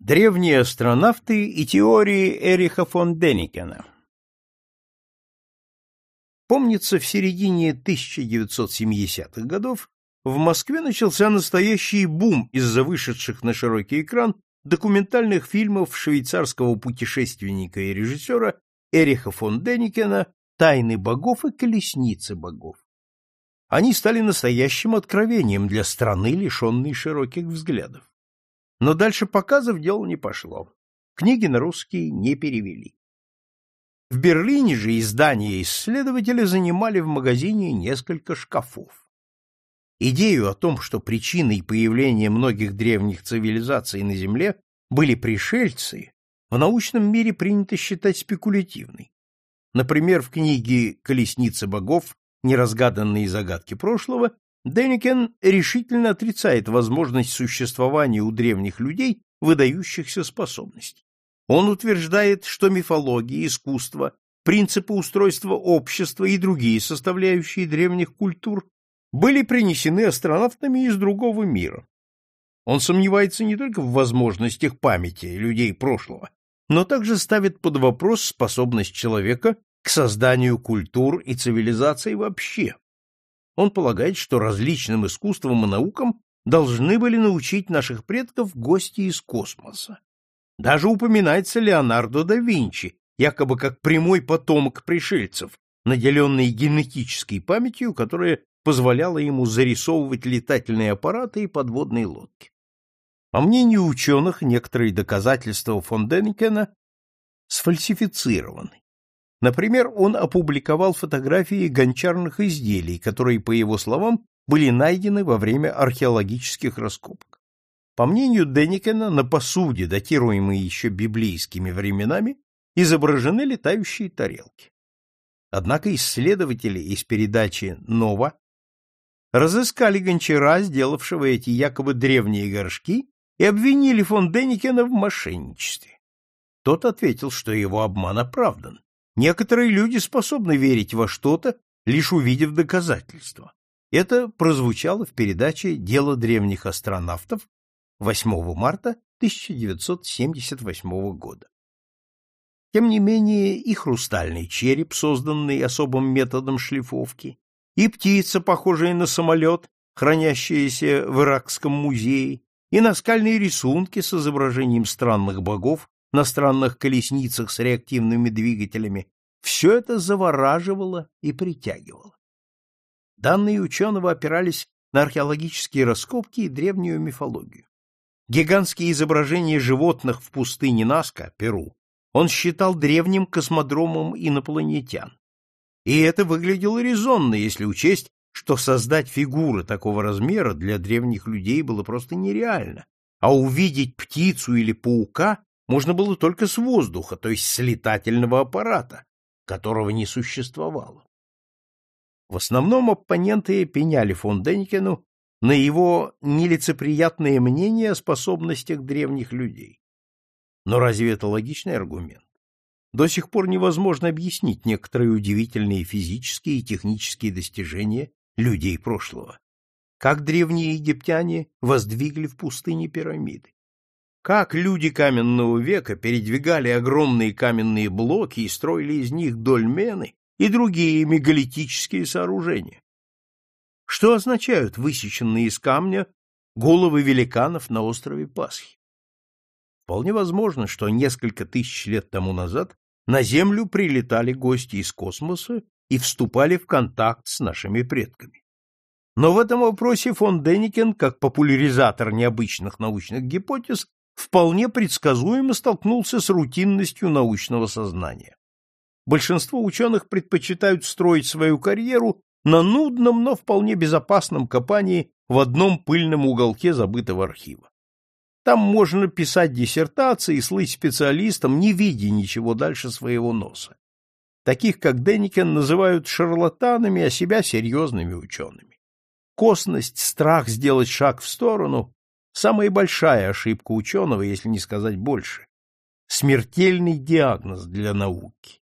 Древние астронавты и теории Эриха фон Деникена Помнится, в середине 1970-х годов в Москве начался настоящий бум из-за вышедших на широкий экран документальных фильмов швейцарского путешественника и режиссера Эриха фон Деникена «Тайны богов» и «Колесницы богов». Они стали настоящим откровением для страны, лишенной широких взглядов. Но дальше показов дело не пошло. Книги на русский не перевели. В Берлине же издания исследователя занимали в магазине несколько шкафов. Идею о том, что причиной появления многих древних цивилизаций на Земле были пришельцы, в научном мире принято считать спекулятивной. Например, в книге «Колесница богов. Неразгаданные загадки прошлого» Деникен решительно отрицает возможность существования у древних людей выдающихся способностей. Он утверждает, что мифология, искусство, принципы устройства общества и другие составляющие древних культур были принесены астронавтами из другого мира. Он сомневается не только в возможностях памяти людей прошлого, но также ставит под вопрос способность человека к созданию культур и цивилизаций вообще. Он полагает, что различным искусствам и наукам должны были научить наших предков гости из космоса. Даже упоминается Леонардо да Винчи, якобы как прямой потомок пришельцев, наделенный генетической памятью, которая позволяла ему зарисовывать летательные аппараты и подводные лодки. По мнению ученых, некоторые доказательства фон Деникена сфальсифицированы. Например, он опубликовал фотографии гончарных изделий, которые, по его словам, были найдены во время археологических раскопок. По мнению Деникена, на посуде, датируемой еще библейскими временами, изображены летающие тарелки. Однако исследователи из передачи «Нова» разыскали гончара, сделавшего эти якобы древние горшки, и обвинили фон Деникена в мошенничестве. Тот ответил, что его обман оправдан. Некоторые люди способны верить во что-то, лишь увидев доказательства. Это прозвучало в передаче «Дело древних астронавтов» 8 марта 1978 года. Тем не менее, и хрустальный череп, созданный особым методом шлифовки, и птица, похожая на самолет, хранящаяся в Иракском музее, и наскальные рисунки с изображением странных богов на странных колесницах с реактивными двигателями, все это завораживало и притягивало. Данные ученого опирались на археологические раскопки и древнюю мифологию. Гигантские изображения животных в пустыне Наска, Перу, он считал древним космодромом инопланетян. И это выглядело резонно, если учесть, что создать фигуры такого размера для древних людей было просто нереально, а увидеть птицу или паука можно было только с воздуха, то есть с летательного аппарата, которого не существовало. В основном оппоненты пеняли фон Деникену на его нелицеприятное мнение о способностях древних людей. Но разве это логичный аргумент? До сих пор невозможно объяснить некоторые удивительные физические и технические достижения людей прошлого. Как древние египтяне воздвигли в пустыне пирамиды? Как люди каменного века передвигали огромные каменные блоки и строили из них дольмены и другие мегалитические сооружения? Что означают высеченные из камня головы великанов на острове Пасхи? Вполне возможно, что несколько тысяч лет тому назад на Землю прилетали гости из космоса и вступали в контакт с нашими предками. Но в этом вопросе фон Деникен, как популяризатор необычных научных гипотез, вполне предсказуемо столкнулся с рутинностью научного сознания. Большинство ученых предпочитают строить свою карьеру на нудном, но вполне безопасном копании в одном пыльном уголке забытого архива. Там можно писать диссертации и слыть специалистом, не видя ничего дальше своего носа. Таких, как Денникен, называют шарлатанами, а себя серьезными учеными. Косность, страх сделать шаг в сторону – самая большая ошибка ученого, если не сказать больше. Смертельный диагноз для науки.